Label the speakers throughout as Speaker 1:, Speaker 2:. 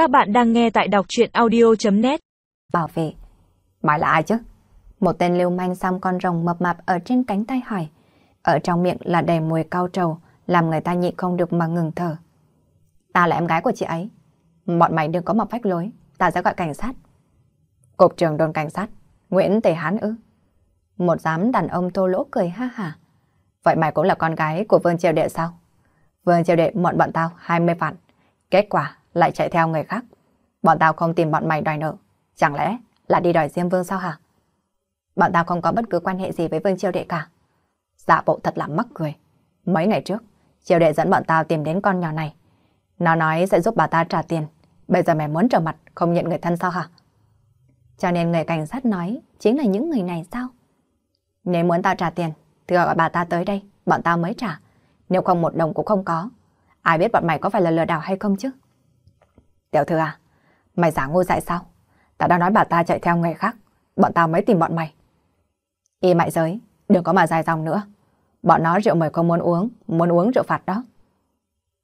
Speaker 1: Các bạn đang nghe tại đọc chuyện audio.net
Speaker 2: Bảo vệ. Mày là ai chứ? Một tên lưu manh xăm con rồng mập mạp ở trên cánh tay hỏi. Ở trong miệng là đầy mùi cao trầu, làm người ta nhịn không được mà ngừng thở. Ta là em gái của chị ấy. Bọn mày đừng có mà phách lối, ta sẽ gọi cảnh sát. Cục trưởng đồn cảnh sát, Nguyễn Tề Hán ư? Một giám đàn ông thô lỗ cười ha hả. Vậy mày cũng là con gái của Vương Triều Đệ sao? Vương Triều Đệ mọn bọn tao 20 phạt. Kết quả lại chạy theo người khác. Bọn tao không tìm bọn mày đòi nợ. Chẳng lẽ là đi đòi Diêm Vương sao hả? Bọn tao không có bất cứ quan hệ gì với Vương Triều Đệ cả. Dạ bộ thật là mắc cười. Mấy ngày trước, Triều Đệ dẫn bọn tao tìm đến con nhỏ này. Nó nói sẽ giúp bà ta trả tiền. Bây giờ mày muốn trở mặt không nhận người thân sao hả? Cho nên người cảnh sát nói chính là những người này sao? Nếu muốn tao trả tiền thì gọi bà ta tới đây, bọn tao mới trả. Nếu không một đồng cũng không có. Ai biết bọn mày có phải là lừa đảo hay không chứ? Tiểu thư à, mày giả ngu dại sao? Tao đã nói bà ta chạy theo người khác, bọn tao mới tìm bọn mày. Y mại giới, đừng có mà dài dòng nữa. Bọn nó rượu mời không muốn uống, muốn uống rượu phạt đó.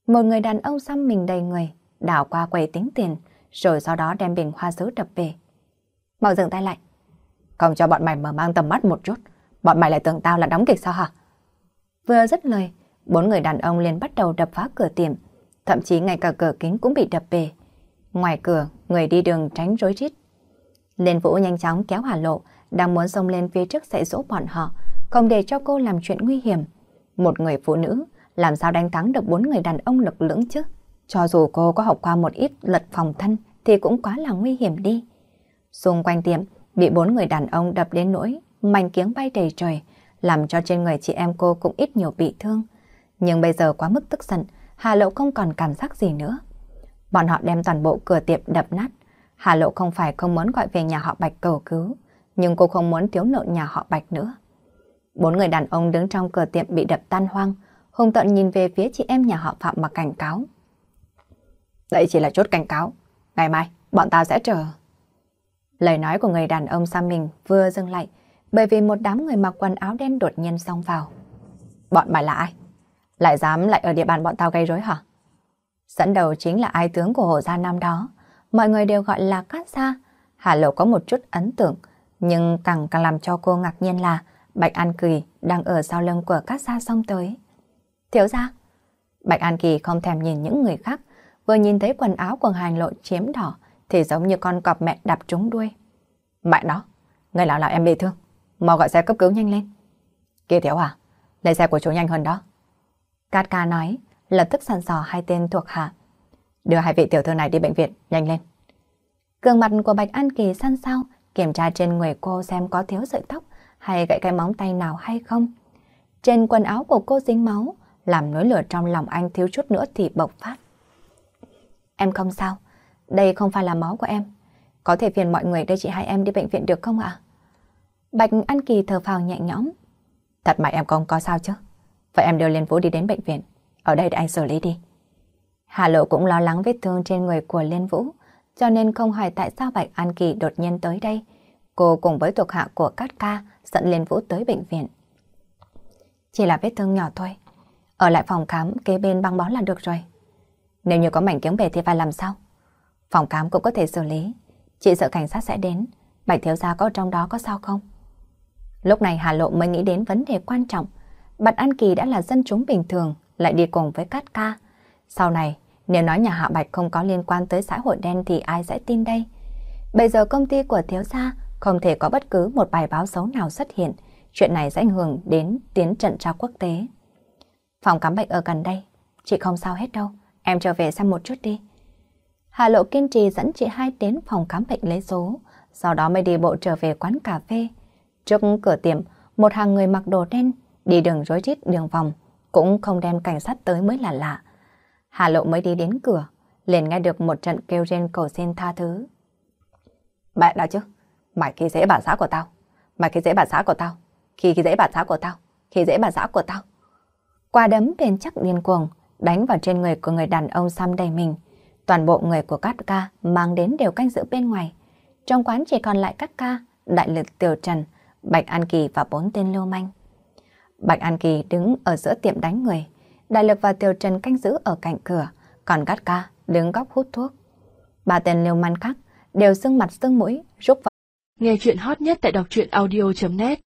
Speaker 2: Một người đàn ông xăm mình đầy người, đảo qua quầy tính tiền, rồi sau đó đem bình hoa sứ đập về. Mau dừng tay lại. Không cho bọn mày mở mang tầm mắt một chút, bọn mày lại tưởng tao là đóng kịch sao hả? Vừa dứt lời, bốn người đàn ông liền bắt đầu đập phá cửa tiệm, thậm chí ngay cả cửa kính cũng bị đập về. Ngoài cửa, người đi đường tránh rối rít. Liên Vũ nhanh chóng kéo Hà Lộ, đang muốn xông lên phía trước dạy dỗ bọn họ, không để cho cô làm chuyện nguy hiểm. Một người phụ nữ, làm sao đánh thắng được bốn người đàn ông lực lưỡng chứ? Cho dù cô có học qua một ít lật phòng thân thì cũng quá là nguy hiểm đi. Xung quanh tiệm, bị bốn người đàn ông đập đến nỗi, mảnh kiếng bay đầy trời, làm cho trên người chị em cô cũng ít nhiều bị thương. Nhưng bây giờ quá mức tức giận, Hà Lộ không còn cảm giác gì nữa. Bọn họ đem toàn bộ cửa tiệm đập nát. Hà Lộ không phải không muốn gọi về nhà họ Bạch cầu cứu, nhưng cô không muốn thiếu nợ nhà họ Bạch nữa. Bốn người đàn ông đứng trong cửa tiệm bị đập tan hoang, hùng tận nhìn về phía chị em nhà họ Phạm mà cảnh cáo. Đây chỉ là chốt cảnh cáo. Ngày mai, bọn ta sẽ chờ. Lời nói của người đàn ông sang mình vừa dừng lại, bởi vì một đám người mặc quần áo đen đột nhiên xông vào. Bọn mày là ai? Lại dám lại ở địa bàn bọn tao gây rối hả? Dẫn đầu chính là ai tướng của hộ Gia năm đó. Mọi người đều gọi là Cát Gia. Hà Lộ có một chút ấn tượng, nhưng càng càng làm cho cô ngạc nhiên là Bạch An Kỳ đang ở sau lưng của Cát Gia xông tới. Thiếu gia, Bạch An Kỳ không thèm nhìn những người khác, vừa nhìn thấy quần áo của hành lộ chiếm đỏ thì giống như con cọp mẹ đạp trúng đuôi. Mẹ nó, người lão là em bị thương, mau gọi xe cấp cứu nhanh lên. Kia thiếu à, lấy xe của chú nhanh hơn đó. Cát ca nói, lập tức sàn sò hai tên thuộc hạ. Đưa hai vị tiểu thư này đi bệnh viện, nhanh lên. Cường mặt của Bạch An Kỳ săn sao, kiểm tra trên người cô xem có thiếu sợi tóc hay gãy cái móng tay nào hay không. Trên quần áo của cô dính máu, làm nỗi lửa trong lòng anh thiếu chút nữa thì bộc phát. Em không sao, đây không phải là máu của em. Có thể phiền mọi người đưa chị hai em đi bệnh viện được không ạ? Bạch An Kỳ thở phào nhẹ nhõm. Thật mà em không có sao chứ? Vậy em đưa lên Vũ đi đến bệnh viện. Ở đây để anh xử lý đi. Hà Lộ cũng lo lắng vết thương trên người của Liên Vũ, cho nên không hỏi tại sao Bạch An Kỳ đột nhiên tới đây. Cô cùng với thuộc hạ của Cát Ca dẫn Liên Vũ tới bệnh viện. Chỉ là vết thương nhỏ thôi. Ở lại phòng khám kế bên băng bó là được rồi. Nếu như có mảnh kiếm bể thì phải làm sao? Phòng khám cũng có thể xử lý. Chị sợ cảnh sát sẽ đến. Bạch thiếu gia có trong đó có sao không? Lúc này Hà Lộ mới nghĩ đến vấn đề quan trọng. Bạch An Kỳ đã là dân chúng bình thường, lại đi cùng với Cát Ca. Sau này, nếu nói nhà Hạ Bạch không có liên quan tới xã hội đen thì ai sẽ tin đây? Bây giờ công ty của thiếu gia không thể có bất cứ một bài báo xấu nào xuất hiện. Chuyện này sẽ ảnh hưởng đến tiến trận trao quốc tế. Phòng khám bệnh ở gần đây, chị không sao hết đâu. Em trở về xem một chút đi. Hà Lộ kiên trì dẫn chị hai đến phòng khám bệnh lấy số, sau đó mới đi bộ trở về quán cà phê. Trước cửa tiệm, một hàng người mặc đồ đen, đi đường rối rít đường vòng, cũng không đem cảnh sát tới mới là lạ. Hà Lộ mới đi đến cửa, liền nghe được một trận kêu rên cầu xin tha thứ. Mẹ đó chứ, mày khi dễ bà xã của tao, mày khi dễ bà xã của tao, khi khi dễ bà xã của tao, khi dễ bà xã của tao. Qua đấm bền chắc điên cuồng, đánh vào trên người của người đàn ông xăm đầy mình. Toàn bộ người của các Ca mang đến đều canh giữ bên ngoài. Trong quán chỉ còn lại các Ca, Đại Lực Tiểu Trần, Bạch An Kỳ và bốn tên lưu manh. Bạch An Kỳ đứng ở giữa tiệm đánh người. Đại Lực và Tiểu Trần canh giữ ở cạnh cửa, còn Cát Ca đứng góc hút thuốc. Ba tên liêu man khác đều sưng mặt sưng mũi, rúc vào.
Speaker 3: Nghe chuyện hot nhất tại đọc truyện audio.net